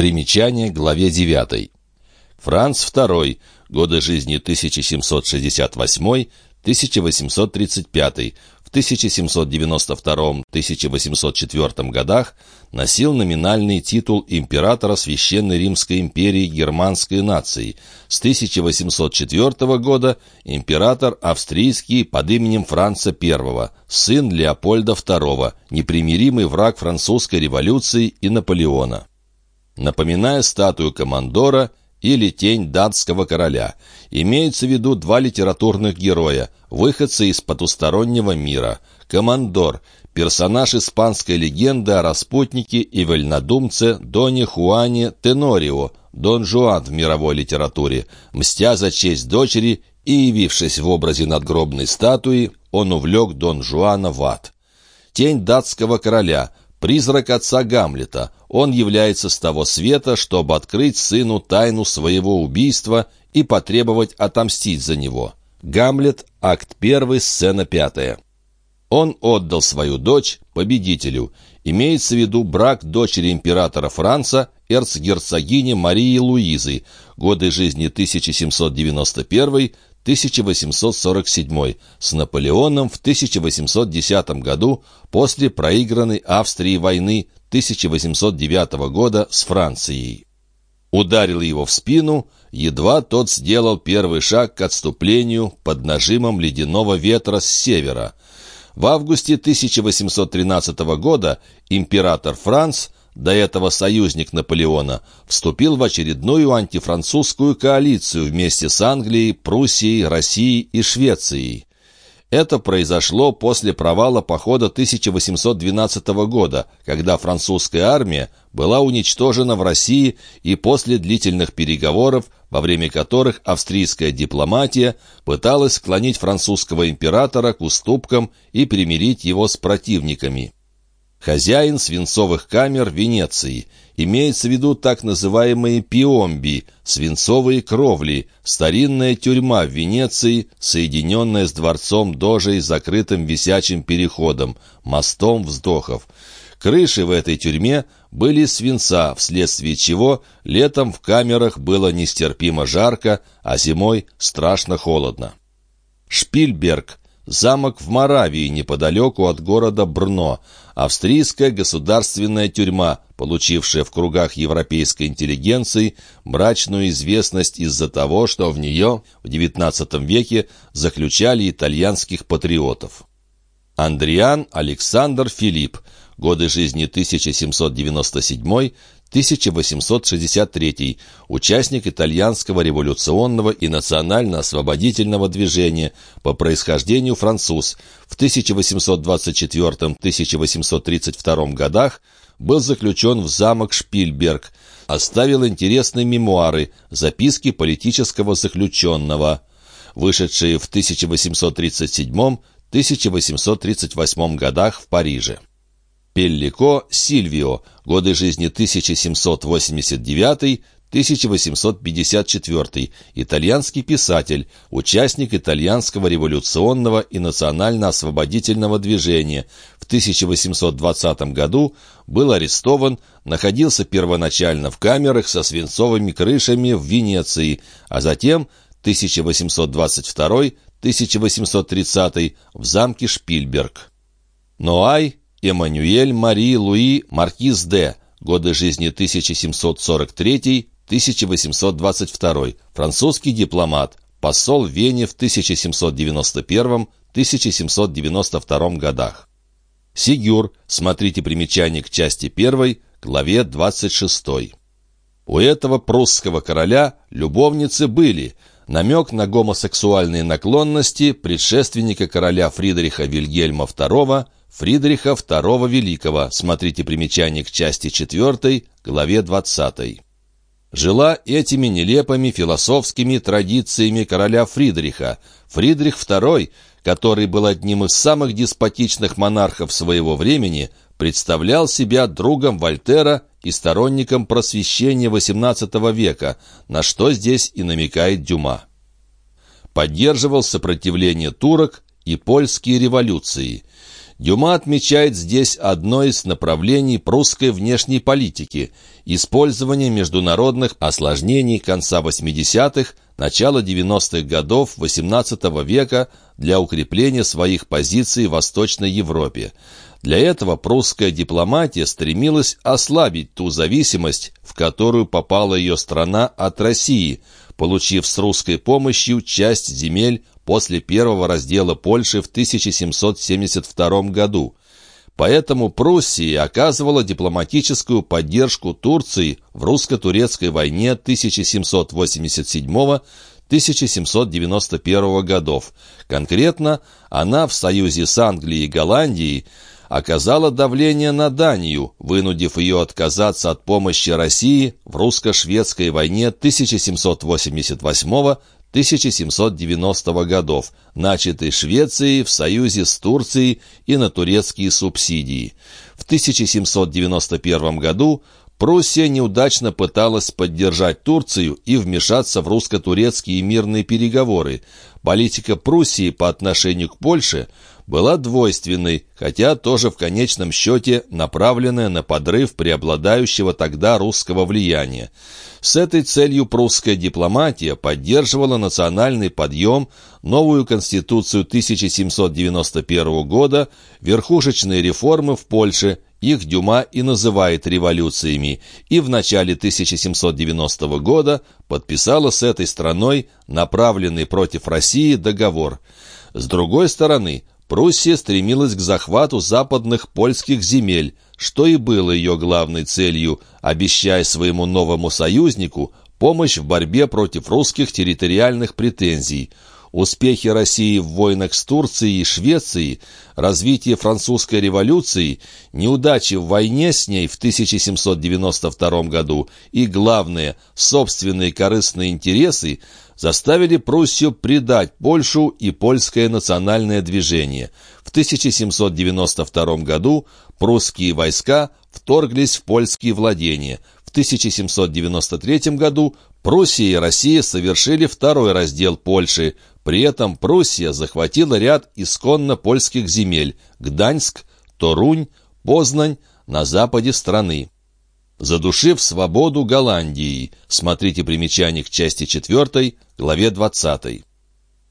Примечание главе 9. Франц II. Годы жизни 1768-1835. В 1792-1804 годах носил номинальный титул императора Священной Римской империи германской нации. С 1804 года император австрийский под именем Франца I, сын Леопольда II, непримиримый враг французской революции и Наполеона. Напоминая статую командора или тень датского короля. Имеются в виду два литературных героя, выходцы из потустороннего мира. Командор – персонаж испанской легенды о распутнике и вольнодумце Доне Хуане Тенорио, Дон Жуан в мировой литературе, мстя за честь дочери и явившись в образе надгробной статуи, он увлек Дон Жуана в ад. Тень датского короля – Призрак отца Гамлета. Он является с того света, чтобы открыть сыну тайну своего убийства и потребовать отомстить за него. Гамлет, акт 1, сцена 5. Он отдал свою дочь победителю. Имеется в виду брак дочери императора Франца, эрцгерцогини Марии Луизы, годы жизни 1791 1847, с Наполеоном в 1810 году после проигранной Австрии войны 1809 года с Францией. Ударил его в спину, едва тот сделал первый шаг к отступлению под нажимом ледяного ветра с севера. В августе 1813 года император Франц до этого союзник Наполеона, вступил в очередную антифранцузскую коалицию вместе с Англией, Пруссией, Россией и Швецией. Это произошло после провала похода 1812 года, когда французская армия была уничтожена в России и после длительных переговоров, во время которых австрийская дипломатия пыталась склонить французского императора к уступкам и примирить его с противниками. Хозяин свинцовых камер Венеции. Имеется в виду так называемые пиомби, свинцовые кровли, старинная тюрьма в Венеции, соединенная с дворцом Дожей закрытым висячим переходом, мостом вздохов. Крыши в этой тюрьме были свинца, вследствие чего летом в камерах было нестерпимо жарко, а зимой страшно холодно. Шпильберг замок в Моравии, неподалеку от города Брно, австрийская государственная тюрьма, получившая в кругах европейской интеллигенции мрачную известность из-за того, что в нее в XIX веке заключали итальянских патриотов. Андриан Александр Филипп, годы жизни 1797 1863, участник итальянского революционного и национально-освободительного движения, по происхождению француз, в 1824-1832 годах был заключен в замок Шпильберг, оставил интересные мемуары «Записки политического заключенного», вышедшие в 1837-1838 годах в Париже. Пеллико Сильвио, годы жизни 1789-1854, итальянский писатель, участник итальянского революционного и национально-освободительного движения. В 1820 году был арестован, находился первоначально в камерах со свинцовыми крышами в Венеции, а затем 1822-1830 в замке Шпильберг. Ноай Эммануэль Мари Луи Маркиз де, годы жизни 1743-1822, французский дипломат, посол в Вене в 1791-1792 годах. Сигюр, смотрите примечание к части 1, главе 26. У этого прусского короля любовницы были. Намек на гомосексуальные наклонности предшественника короля Фридриха Вильгельма II – Фридриха II Великого, смотрите примечание к части 4, главе 20. Жила этими нелепыми философскими традициями короля Фридриха. Фридрих II, который был одним из самых деспотичных монархов своего времени, представлял себя другом Вольтера и сторонником просвещения XVIII века, на что здесь и намекает Дюма. Поддерживал сопротивление турок и польские революции – Дюма отмечает здесь одно из направлений прусской внешней политики – использование международных осложнений конца 80-х, начала 90-х годов XVIII века для укрепления своих позиций в Восточной Европе. Для этого прусская дипломатия стремилась ослабить ту зависимость, в которую попала ее страна от России, получив с русской помощью часть земель после первого раздела Польши в 1772 году. Поэтому Пруссия оказывала дипломатическую поддержку Турции в русско-турецкой войне 1787-1791 годов. Конкретно, она в союзе с Англией и Голландией оказала давление на Данию, вынудив ее отказаться от помощи России в русско-шведской войне 1788-1790 годов, начатой Швецией в союзе с Турцией и на турецкие субсидии. В 1791 году Пруссия неудачно пыталась поддержать Турцию и вмешаться в русско-турецкие мирные переговоры. Политика Пруссии по отношению к Польше – была двойственной, хотя тоже в конечном счете направленная на подрыв преобладающего тогда русского влияния. С этой целью прусская дипломатия поддерживала национальный подъем, новую конституцию 1791 года, верхушечные реформы в Польше, их Дюма и называет революциями, и в начале 1790 года подписала с этой страной направленный против России договор. С другой стороны, Пруссия стремилась к захвату западных польских земель, что и было ее главной целью, обещая своему новому союзнику помощь в борьбе против русских территориальных претензий. Успехи России в войнах с Турцией и Швецией, развитие французской революции, неудачи в войне с ней в 1792 году и, главное, собственные корыстные интересы заставили Пруссию предать Польшу и польское национальное движение. В 1792 году прусские войска вторглись в польские владения. В 1793 году Пруссия и Россия совершили второй раздел Польши. При этом Пруссия захватила ряд исконно польских земель – Гданьск, Торунь, Познань на западе страны задушив свободу Голландии. Смотрите примечание к части 4, главе 20.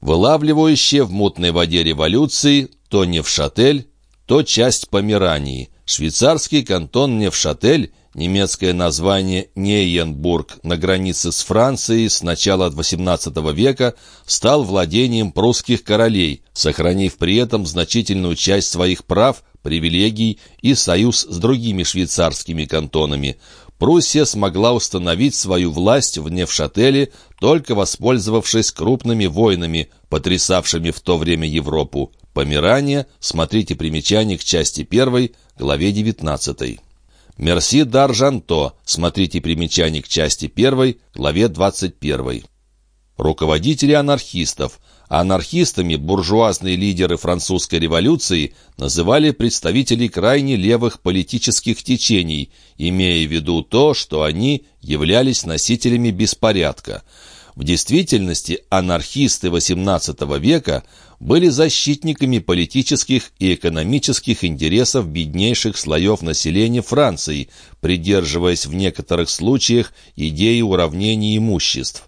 Вылавливающая в мутной воде революции то Невшатель, то часть Померании. Швейцарский кантон Невшатель, немецкое название Нейенбург на границе с Францией с начала XVIII века, стал владением прусских королей, сохранив при этом значительную часть своих прав, привилегий и союз с другими швейцарскими кантонами. Пруссия смогла установить свою власть в Невшателе, только воспользовавшись крупными войнами, потрясавшими в то время Европу. Померание, смотрите примечание к части 1, главе 19. Мерси Даржанто, смотрите примечание к части 1, главе 21. Руководители анархистов – Анархистами буржуазные лидеры французской революции называли представителей крайне левых политических течений, имея в виду то, что они являлись носителями беспорядка. В действительности анархисты XVIII века были защитниками политических и экономических интересов беднейших слоев населения Франции, придерживаясь в некоторых случаях идеи уравнения имуществ.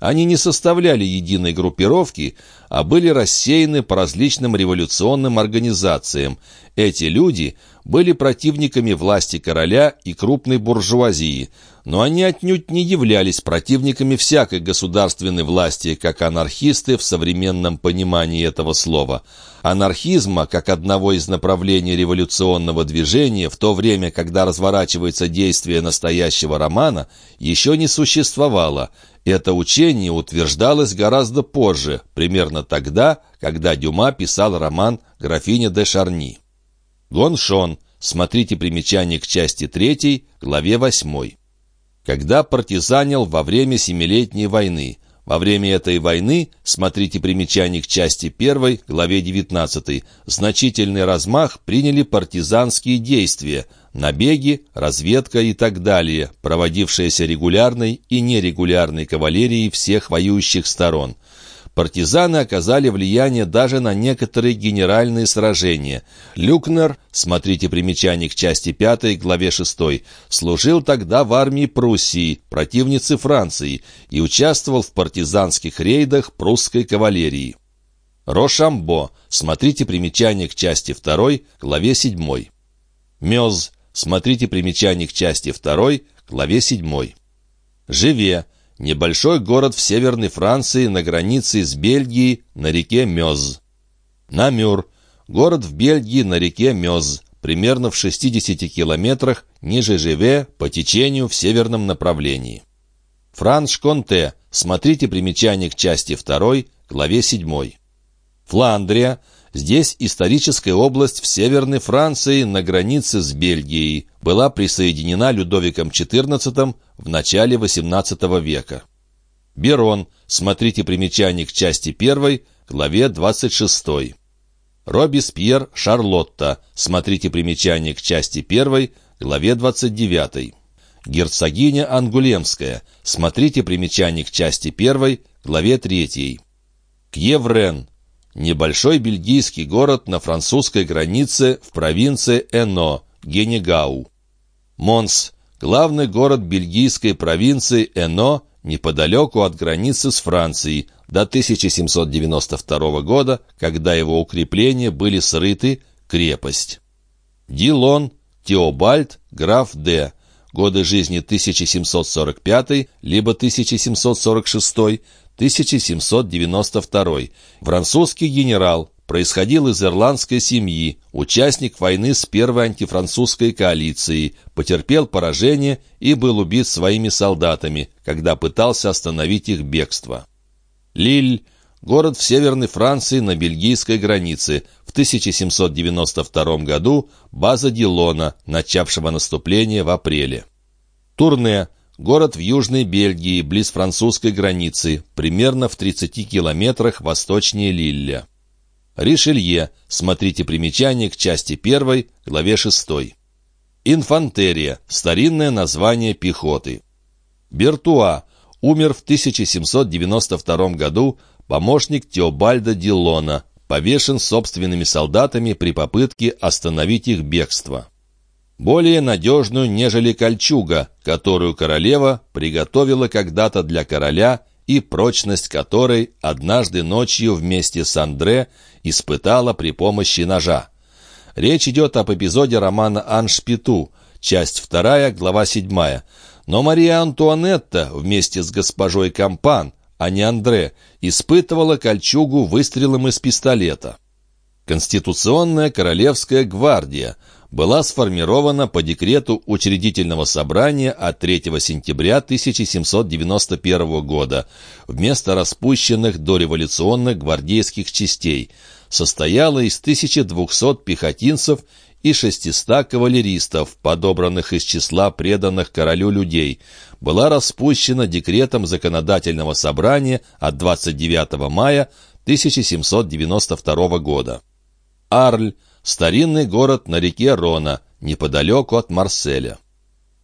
Они не составляли единой группировки, а были рассеяны по различным революционным организациям. Эти люди были противниками власти короля и крупной буржуазии, но они отнюдь не являлись противниками всякой государственной власти, как анархисты в современном понимании этого слова. Анархизма, как одного из направлений революционного движения в то время, когда разворачивается действие настоящего романа, еще не существовало – это учение утверждалось гораздо позже, примерно тогда, когда Дюма писал роман «Графиня де Шарни». Гоншон. Смотрите примечание к части 3, главе 8. Когда партизанил во время Семилетней войны. Во время этой войны, смотрите примечание к части 1, главе 19, значительный размах приняли партизанские действия – набеги, разведка и так далее, проводившиеся регулярной и нерегулярной кавалерией всех воюющих сторон. Партизаны оказали влияние даже на некоторые генеральные сражения. Люкнер, смотрите примечание к части 5, главе 6, служил тогда в армии Пруссии, противницы Франции, и участвовал в партизанских рейдах прусской кавалерии. Рошамбо, смотрите примечание к части 2, главе 7. Мёз, смотрите примечание к части 2, главе 7. Живе, Небольшой город в северной Франции на границе с Бельгией на реке Мёз. Намюр. Город в Бельгии на реке Мёз, примерно в 60 километрах ниже Живе по течению в северном направлении. Франш-Конте. Смотрите примечание к части 2, главе 7. Фландрия. Здесь историческая область в Северной Франции на границе с Бельгией была присоединена Людовиком XIV в начале XVIII века. Берон, смотрите примечание к части 1, главе 26. Робеспьер Шарлотта, смотрите примечание к части 1, главе 29. Герцогиня Ангулемская, смотрите примечание к части 1, главе 3. Кьеврен, Небольшой бельгийский город на французской границе в провинции Эно, Генегау. Монс – главный город бельгийской провинции Эно, неподалеку от границы с Францией, до 1792 года, когда его укрепления были срыты, крепость. Дилон, Теобальд, граф Д. Годы жизни 1745 либо 1746, 1792. Французский генерал, происходил из ирландской семьи, участник войны с первой антифранцузской коалицией, потерпел поражение и был убит своими солдатами, когда пытался остановить их бегство. Лиль – город в северной Франции на бельгийской границе. В 1792 году база Дилона, начавшего наступление в апреле. Турне – Город в Южной Бельгии, близ французской границы, примерно в 30 километрах восточнее Лилля. Ришелье. Смотрите примечание к части 1, главе 6. Инфантерия. Старинное название пехоты. Бертуа. Умер в 1792 году помощник Теобальда Дилона, повешен собственными солдатами при попытке остановить их бегство более надежную, нежели кольчуга, которую королева приготовила когда-то для короля и прочность которой однажды ночью вместе с Андре испытала при помощи ножа. Речь идет об эпизоде романа «Аншпиту», часть 2, глава 7. Но Мария Антуанетта вместе с госпожой Кампан, а не Андре, испытывала кольчугу выстрелом из пистолета. Конституционная королевская гвардия – была сформирована по декрету Учредительного собрания от 3 сентября 1791 года вместо распущенных дореволюционных гвардейских частей, состояла из 1200 пехотинцев и 600 кавалеристов, подобранных из числа преданных королю людей, была распущена декретом Законодательного собрания от 29 мая 1792 года. Арль старинный город на реке Рона, неподалеку от Марселя.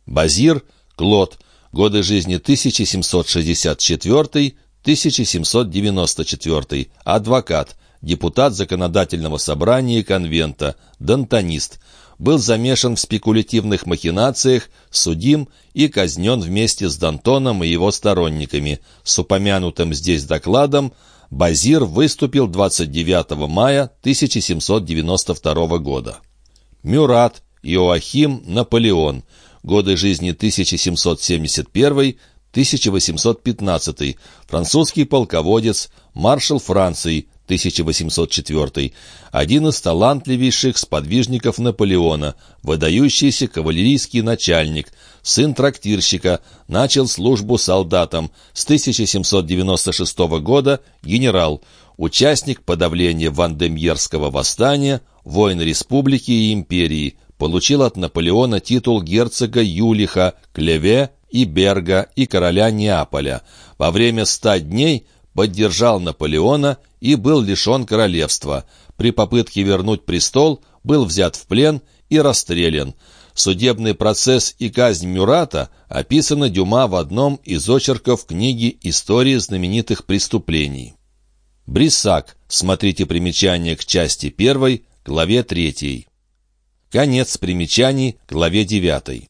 Базир, Клод, годы жизни 1764-1794, адвокат, депутат Законодательного собрания конвента, дантонист, был замешан в спекулятивных махинациях, судим и казнен вместе с Дантоном и его сторонниками. С упомянутым здесь докладом Базир выступил 29 мая 1792 года. Мюрат, Иоахим, Наполеон. Годы жизни 1771-1815. Французский полководец, маршал Франции, 1804, один из талантливейших сподвижников Наполеона, выдающийся кавалерийский начальник, сын трактирщика, начал службу солдатом, с 1796 года генерал, участник подавления Вандемьерского восстания, воин республики и империи, получил от Наполеона титул герцога Юлиха, Клеве и Берга и короля Неаполя. Во время ста дней поддержал Наполеона и был лишен королевства. При попытке вернуть престол был взят в плен и расстрелян. Судебный процесс и казнь Мюрата описаны Дюма в одном из очерков книги «Истории знаменитых преступлений». Бриссак. Смотрите примечание к части 1, главе 3. Конец примечаний, главе 9.